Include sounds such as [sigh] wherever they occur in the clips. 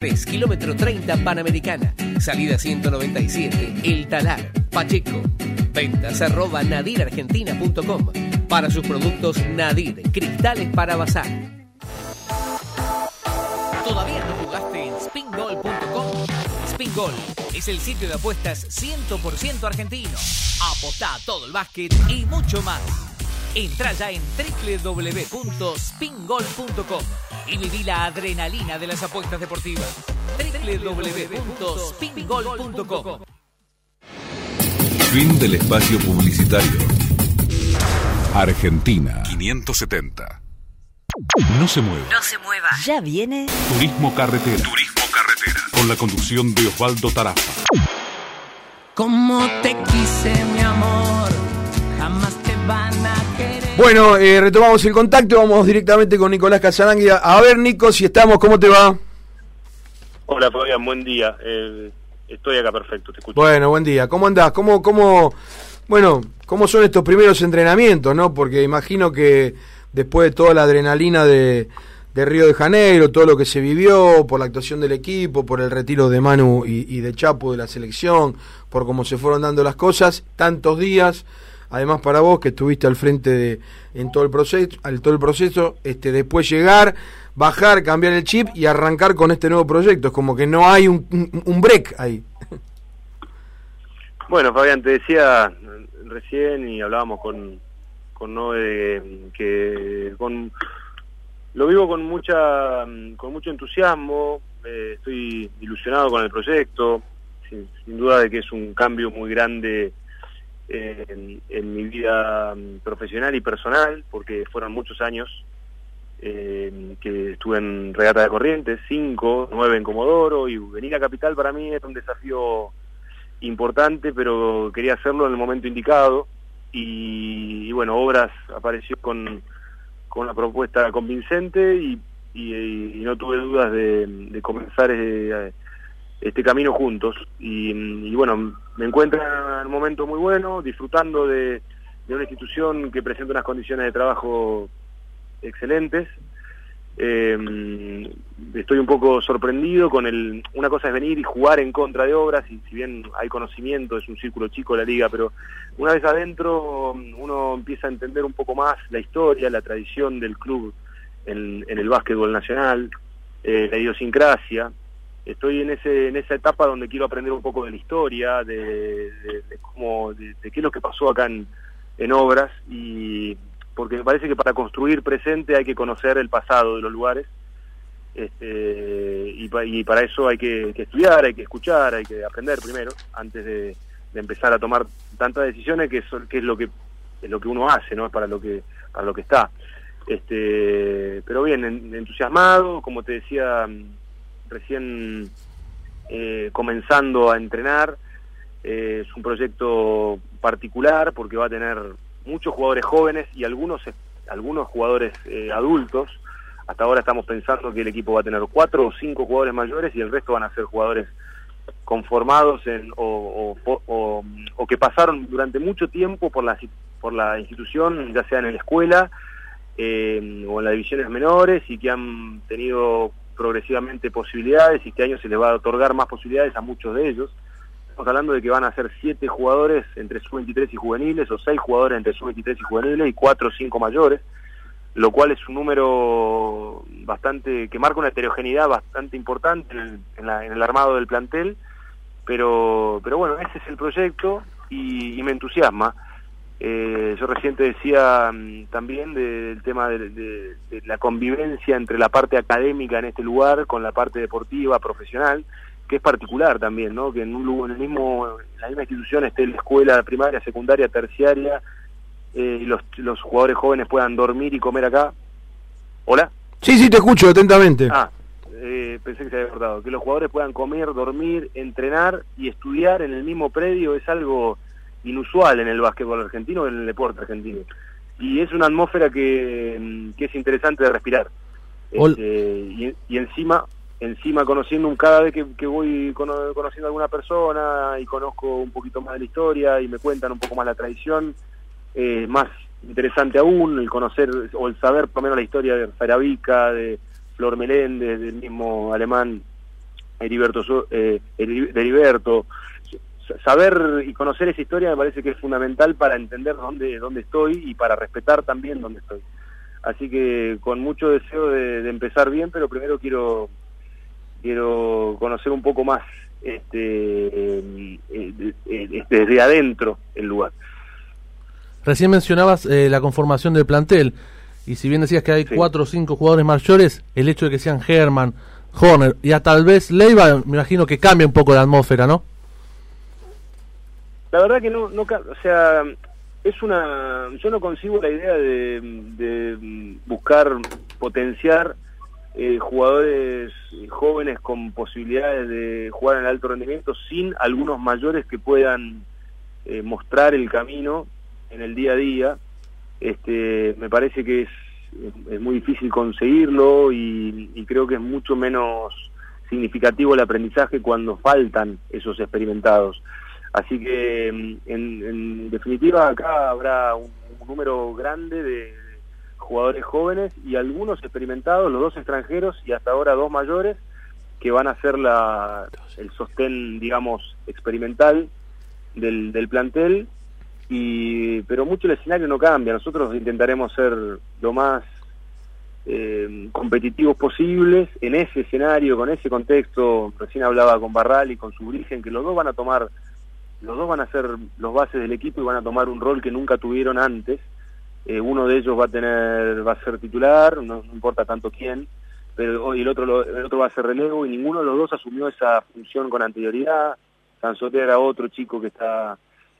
3, kilómetro 30 Panamericana, salida 197, El Talar, Pacheco. Ventas arroba nadirargentina.com. Para sus productos Nadir, cristales para bazar. ¿Todavía no jugaste en spingol.com? Spingol es el sitio de apuestas 100% argentino. Apostá a todo el básquet y mucho más. Entra ya en www.spingol.com y viví la adrenalina de las apuestas deportivas. www.spingol.com Fin del espacio publicitario. Argentina 570. No se mueva. No se mueva. Ya viene Turismo carretera. Turismo carretera. Con la conducción de Osvaldo Tarafa. Como te quise, mi amor, jamás te van a. Bueno, eh, retomamos el contacto, vamos directamente con Nicolás Casananguia. A ver, Nico, si estamos, ¿cómo te va? Hola Fabián, buen día. Eh, estoy acá perfecto, te escucho. Bueno, buen día. ¿Cómo andás? ¿Cómo, cómo, bueno, cómo son estos primeros entrenamientos, no? Porque imagino que después de toda la adrenalina de, de Río de Janeiro, todo lo que se vivió, por la actuación del equipo, por el retiro de Manu y, y de Chapo de la selección, por cómo se fueron dando las cosas, tantos días, además para vos que estuviste al frente de en todo el proceso, al todo el proceso, este después llegar, bajar, cambiar el chip y arrancar con este nuevo proyecto, es como que no hay un, un, break ahí. [laughs] Bueno, Fabián, te decía recién y hablábamos con, con Noé que con lo vivo con mucha con mucho entusiasmo, eh, estoy ilusionado con el proyecto, sin, sin, duda de que es un cambio muy grande en, en, mi vida profesional y personal, porque fueron muchos años eh, que estuve en Regata de Corrientes, cinco, nueve en Comodoro, y venir a Capital para mí era un desafío importante, pero quería hacerlo en el momento indicado, y, y bueno, Obras apareció con con una propuesta convincente y, y, y no tuve dudas de, de comenzar eh, este camino juntos. Y, y, bueno, me encuentro en un momento muy bueno, disfrutando de, de, una institución que presenta unas condiciones de trabajo excelentes. Eh, estoy un poco sorprendido con el... Una cosa es venir y jugar en contra de obras, y si bien hay conocimiento, es un círculo chico la liga, pero una vez adentro uno empieza a entender un poco más la historia, la tradición del club en, el básquetbol nacional, eh, la idiosincrasia. Estoy en ese en esa etapa donde quiero aprender un poco de la historia, de, de, cómo, de, qué es lo que pasó acá en, en obras y porque me parece que para construir presente hay que conocer el pasado de los lugares este, y, y para eso hay que, estudiar, hay que escuchar, hay que aprender primero antes de, empezar a tomar tantas decisiones que, que es lo que es lo que uno hace, no es para lo que para lo que está. Este, pero bien, entusiasmado, como te decía recién eh, comenzando a entrenar, eh, es un proyecto particular porque va a tener muchos jugadores jóvenes y algunos algunos jugadores eh, adultos. Hasta ahora estamos pensando que el equipo va a tener cuatro o cinco jugadores mayores y el resto van a ser jugadores conformados en, o, que pasaron durante mucho tiempo por la, por la institución, ya sea en la escuela eh, o en las divisiones menores y que han tenido progresivamente posibilidades y este año se les va a otorgar más posibilidades a muchos de ellos. Estamos hablando de que van a ser siete jugadores entre sub-23 y juveniles o seis jugadores entre sub-23 y juveniles y cuatro o cinco mayores lo cual es un número bastante que marca una heterogeneidad bastante importante en la, en el armado del plantel pero pero bueno ese es el proyecto y, y me entusiasma eh, yo recién te decía um, también del de, tema de, de, de, la convivencia entre la parte académica en este lugar con la parte deportiva profesional que es particular también no que en un lugar en el mismo en la misma institución esté la escuela primaria secundaria terciaria eh, los, los jugadores jóvenes puedan dormir y comer acá. ¿Hola? Sí, sí, te escucho atentamente. Ah, eh, pensé que se había cortado. Que los jugadores puedan comer, dormir, entrenar y estudiar en el mismo predio es algo inusual en el básquetbol argentino, en el deporte argentino. Y es una atmósfera que, que es interesante de respirar. Este, y, y, encima encima conociendo un cada vez que, que voy conociendo a alguna persona y conozco un poquito más de la historia y me cuentan un poco más la tradición, eh, más interesante aún el conocer o el saber por lo menos la historia de Farabica, de Flor Meléndez, del mismo alemán Heriberto, So- eh, Heriberto. Saber y conocer esa historia me parece que es fundamental para entender dónde, dónde estoy y para respetar también dónde estoy. Así que con mucho deseo de, de empezar bien, pero primero quiero quiero conocer un poco más este, eh, desde adentro el lugar. Recién mencionabas eh, la conformación del plantel. Y si bien decías que hay Sí. cuatro o cinco jugadores mayores, el hecho de que sean Herman, Horner y a tal vez Leiva, me imagino que cambia un poco la atmósfera, ¿no? La verdad que no, no, o sea, es una, yo no consigo la idea de, de buscar potenciar eh, jugadores jóvenes con posibilidades de jugar en alto rendimiento sin algunos mayores que puedan eh, mostrar el camino en el día a día. Este, me parece que es, es muy difícil conseguirlo y, y creo que es mucho menos significativo el aprendizaje cuando faltan esos experimentados. Así que, mm, en, en definitiva, acá habrá un, número grande de jugadores jóvenes y algunos experimentados, los dos extranjeros y hasta ahora dos mayores, que van a ser la, el sostén, digamos, experimental del, del plantel. Y, pero mucho el escenario no cambia. Nosotros intentaremos ser lo más eh, competitivos posibles en ese escenario, con ese contexto. Recién hablaba con Barral y con su origen, que los dos van a tomar los dos van a ser los bases del equipo y van a tomar un rol que nunca tuvieron antes. Eh, uno de ellos va a tener, va a ser titular, no, importa tanto quién, pero y el otro el otro va a ser relevo y ninguno de los dos asumió esa función con anterioridad. Sansote era otro chico que está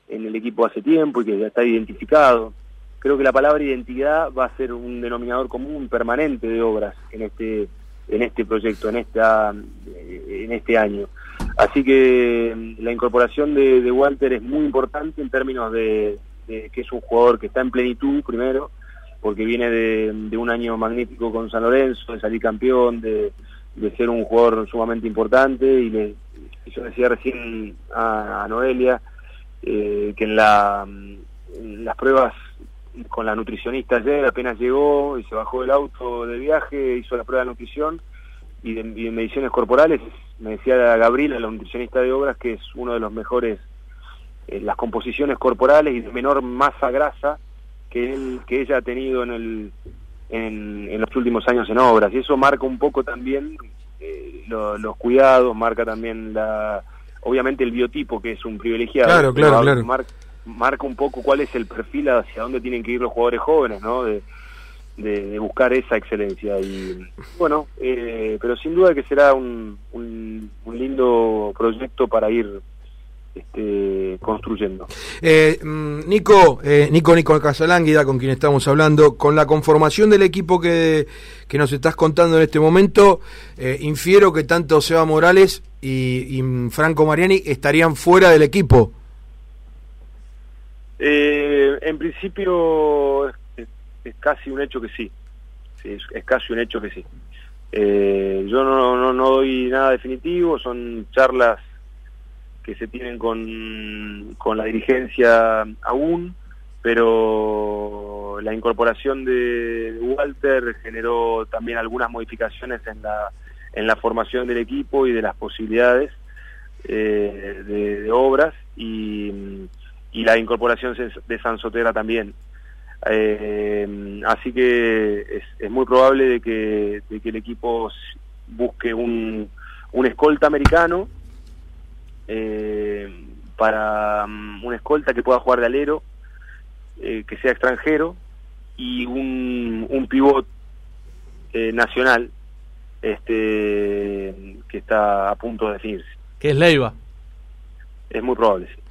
en el equipo hace tiempo y que ya está identificado. Creo que la palabra identidad va a ser un denominador común permanente de obras en este en este proyecto, en esta eh, en este año. Así que mm, la incorporación de, de Walter es muy importante en términos de, que es un jugador que está en plenitud primero, porque viene de, un año magnífico con San Lorenzo, de salir campeón, de, ser un jugador sumamente importante y le, yo decía recién a, Noelia eh, que en, la, en las pruebas con la nutricionista ayer apenas llegó y se bajó del auto de viaje, hizo la prueba de nutrición y de mediciones corporales, me decía Gabriela, la nutricionista de obras, que es uno de los mejores, eh, las composiciones corporales y de menor masa grasa que él, que ella ha tenido en el en, en los últimos años en obras y eso marca un poco también eh, lo- los cuidados, marca también la obviamente el biotipo que es un privilegiado, Claro, claro, claro. mar- marca un poco cuál es el perfil hacia dónde tienen que ir los jugadores jóvenes, ¿no? De, de, de buscar esa excelencia y bueno eh, pero sin duda que será un, un, un lindo proyecto para ir este, construyendo Eh, mm, Nico, eh, Nico, Nico Casalánguida, con quien estamos hablando, con la conformación del equipo que, que nos estás contando en este momento, eh, infiero que tanto Seba Morales y, y, mm, Franco Mariani estarían fuera del equipo. En principio es, casi un hecho que sí, Sí, es, casi un hecho que sí. Eh, yo no, no, no doy nada definitivo, son charlas que se tienen con, con la dirigencia aún, pero la incorporación de Walter generó también algunas modificaciones en la, en la formación del equipo y de las posibilidades eh, de, de obras y, y la incorporación de San Sotera también. Eh, así que es, muy probable de que, de que el equipo busque un, un escolta americano eh, para um, un escolta que pueda jugar de alero, eh, que sea extranjero y un, un pivot eh, nacional este que está a punto de definirse. Que es Leiva. Es muy probable. sí.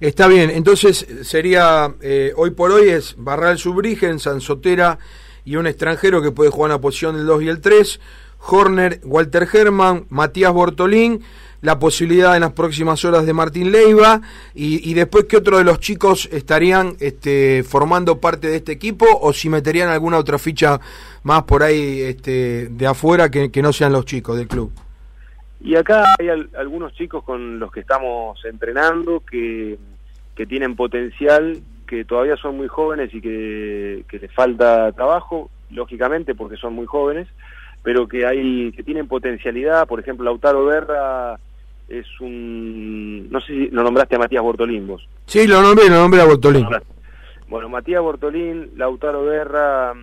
Está bien, entonces sería, eh, hoy por hoy es Barral Subrigen, Sansotera y un extranjero que puede jugar en la posición del 2 y el 3, Horner, Walter Herman, Matías Bortolín, la posibilidad en las próximas horas de Martín Leiva y, después que otro de los chicos estarían este, formando parte de este equipo o si meterían alguna otra ficha más por ahí este, de afuera que no sean los chicos del club. Y acá hay al- algunos chicos con los que estamos entrenando que, que tienen potencial, que todavía son muy jóvenes y que, que les falta trabajo, lógicamente porque son muy jóvenes, pero que hay que tienen potencialidad, por ejemplo, Lautaro Berra es un no sé si lo nombraste a Matías Bortolín vos. Sí, lo nombré, lo nombré a Bortolín. Bueno, Matías Bortolín, Lautaro Berra,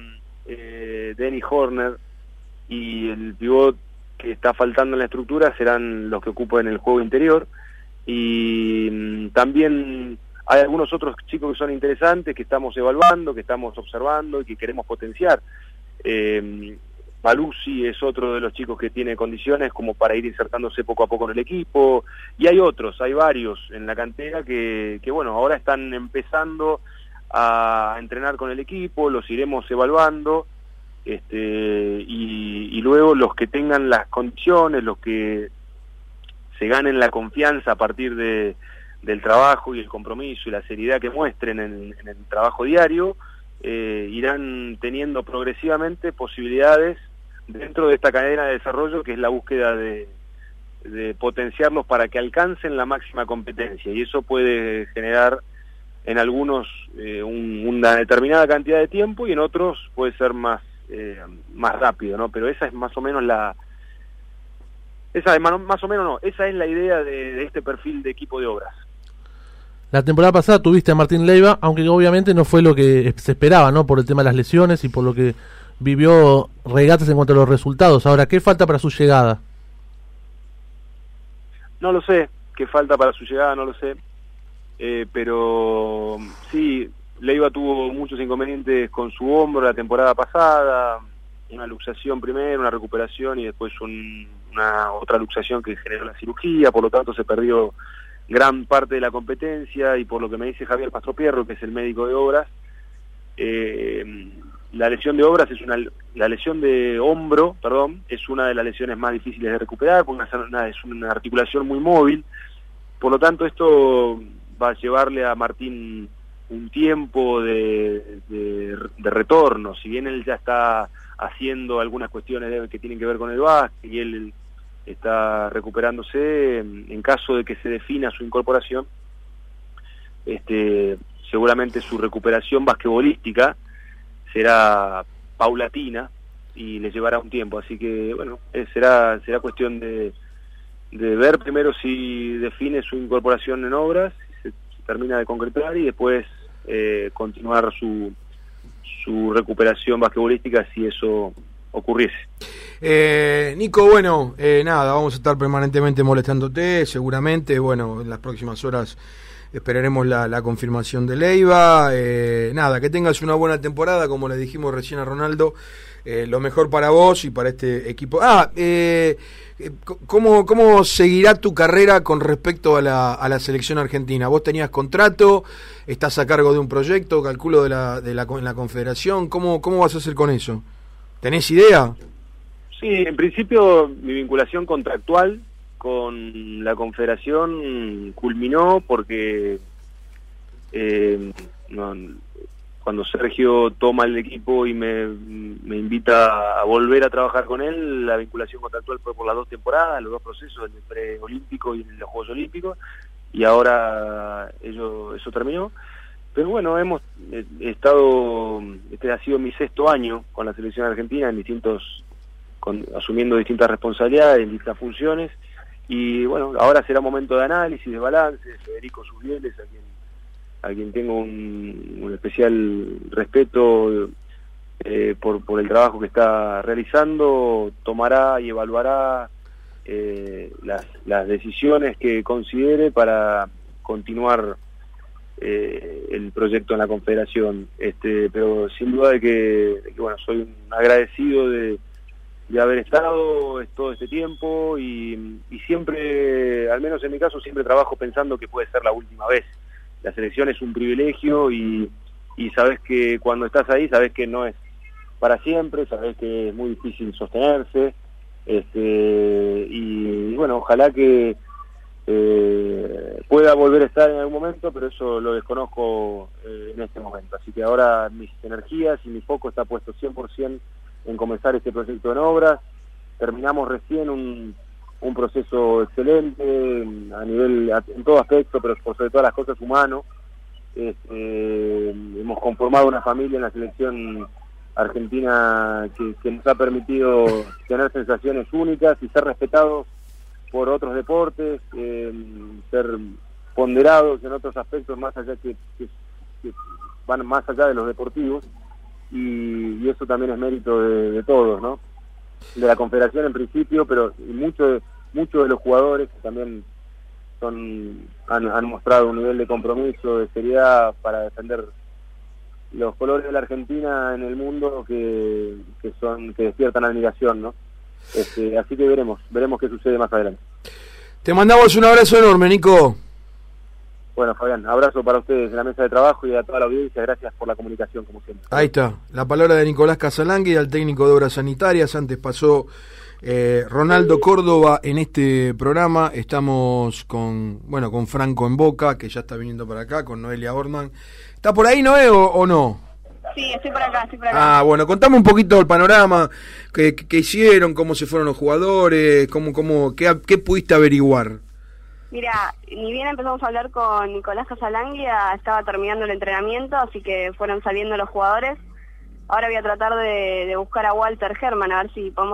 eh, Denny Horner y el pivot que está faltando en la estructura serán los que ocupan el juego interior. Y mm, también hay algunos otros chicos que son interesantes que estamos evaluando, que estamos observando y que queremos potenciar. Eh, es otro de los chicos que tiene condiciones como para ir insertándose poco a poco en el equipo. Y hay otros, hay varios en la cantera que, que bueno, ahora están empezando a entrenar con el equipo, los iremos evaluando este, y, luego los que tengan las condiciones, los que se ganen la confianza a partir de, del trabajo y el compromiso y la seriedad que muestren en, en el trabajo diario, eh, irán teniendo progresivamente posibilidades dentro de esta cadena de desarrollo que es la búsqueda de, de potenciarlos para que alcancen la máxima competencia. Y eso puede generar en algunos eh, un, una determinada cantidad de tiempo y en otros puede ser más eh, más rápido, ¿no? Pero esa es más o menos la esa es más, o menos no, esa es la idea de, de este perfil de equipo de obras. La temporada pasada tuviste a Martín Leiva, aunque obviamente no fue lo que se esperaba, ¿no? Por el tema de las lesiones y por lo que vivió regatas en cuanto a los resultados. Ahora, ¿qué falta para su llegada? No lo sé, qué falta para su llegada, no lo sé. Eh, pero sí, Leiva tuvo muchos inconvenientes con su hombro la temporada pasada, una luxación primero, una recuperación y después un, una otra luxación que generó la cirugía, por lo tanto se perdió gran parte de la competencia y por lo que me dice Javier Pastropierro, que es el médico de obras, eh, la lesión de obras es una la lesión de hombro, perdón, es una de las lesiones más difíciles de recuperar porque es una articulación muy móvil. Por lo tanto, esto va a llevarle a Martín un tiempo de, de, retorno. Si bien él ya está haciendo algunas cuestiones que tienen que ver con el básquet y él está recuperándose, en caso de que se defina su incorporación, este, seguramente su recuperación basquetbolística será paulatina y le llevará un tiempo. Así que, bueno, eh, será, será cuestión de, de ver primero si define su incorporación en obras, termina de concretar y después eh, continuar su, su recuperación basquetbolística si eso ocurriese. Eh, Nico, bueno, eh, nada, vamos a estar permanentemente molestándote, seguramente, bueno, en las próximas horas esperaremos la, la confirmación de Leiva. Eh, nada, que tengas una buena temporada, como le dijimos recién a Ronaldo. Eh, lo mejor para vos y para este equipo. Ah, eh, ¿cómo, ¿cómo seguirá tu carrera con respecto a la, a la selección argentina? Vos tenías contrato, estás a cargo de un proyecto, calculo de la, de la, en la confederación. ¿Cómo, ¿Cómo vas a hacer con eso? ¿Tenés idea? Sí, en principio mi vinculación contractual con la Confederación culminó porque eh, no, cuando Sergio toma el equipo y me, me, invita a volver a trabajar con él, la vinculación contractual fue por las dos temporadas, los dos procesos, el preolímpico y los Juegos Olímpicos, y ahora ello, eso terminó. Pero bueno, hemos eh, estado, este ha sido mi sexto año con la selección argentina en distintos, con, asumiendo distintas responsabilidades, distintas funciones, y bueno, ahora será momento de análisis, de balance, Federico Subieles, a quien, a quien tengo un, especial respeto eh, por, por el trabajo que está realizando, tomará y evaluará eh, las, decisiones que considere para continuar eh, el proyecto en la Confederación. Este, pero sin duda de que, bueno, soy un agradecido de haber estado todo este tiempo y, siempre, al menos en mi caso, siempre trabajo pensando que puede ser la última vez. La selección es un privilegio y, y sabes que cuando estás ahí, sabes que no es para siempre, sabes que es muy difícil sostenerse. Este, y, bueno, ojalá que eh, pueda volver a estar en algún momento, pero eso lo desconozco eh, en este momento. Así que ahora mis energías y mi foco está puesto 100% en comenzar este proyecto en obras. Terminamos recién un, un proceso excelente a nivel, en todo aspecto, pero por sobre todas las cosas humano. Este, hemos conformado una familia en la selección Argentina que, nos ha permitido tener sensaciones únicas y ser respetados por otros deportes, eh, ser ponderados en otros aspectos más allá que, que- van más allá de los deportivos y, y eso también es mérito de, de todos, ¿no? De la Confederación en principio, pero muchos de, muchos de los jugadores que también son han, han mostrado un nivel de compromiso, de seriedad para defender los colores de la Argentina en el mundo que, que son que despiertan admiración, ¿no? Este, así que veremos, veremos qué sucede más adelante. Te mandamos un abrazo enorme, Nico. Bueno, Fabián, abrazo para ustedes en la mesa de trabajo y a toda la audiencia. Gracias por la comunicación, como siempre. Ahí está, la palabra de Nicolás Casalangui, al técnico de Obras Sanitarias. Antes pasó eh, Ronaldo Córdoba en este programa. Estamos con, bueno, con Franco en Boca, que ya está viniendo para acá, con Noelia Orman. ¿Está por ahí, Noé, o, o no? Sí, estoy por acá, estoy por acá. Ah, bueno, contame un poquito el panorama, qué, qué hicieron, cómo se fueron los jugadores, cómo, cómo, qué, qué pudiste averiguar. Mira, ni bien empezamos a hablar con Nicolás Casalanguia, estaba terminando el entrenamiento, así que fueron saliendo los jugadores. Ahora voy a tratar de, de buscar a Walter Herman, a ver si podemos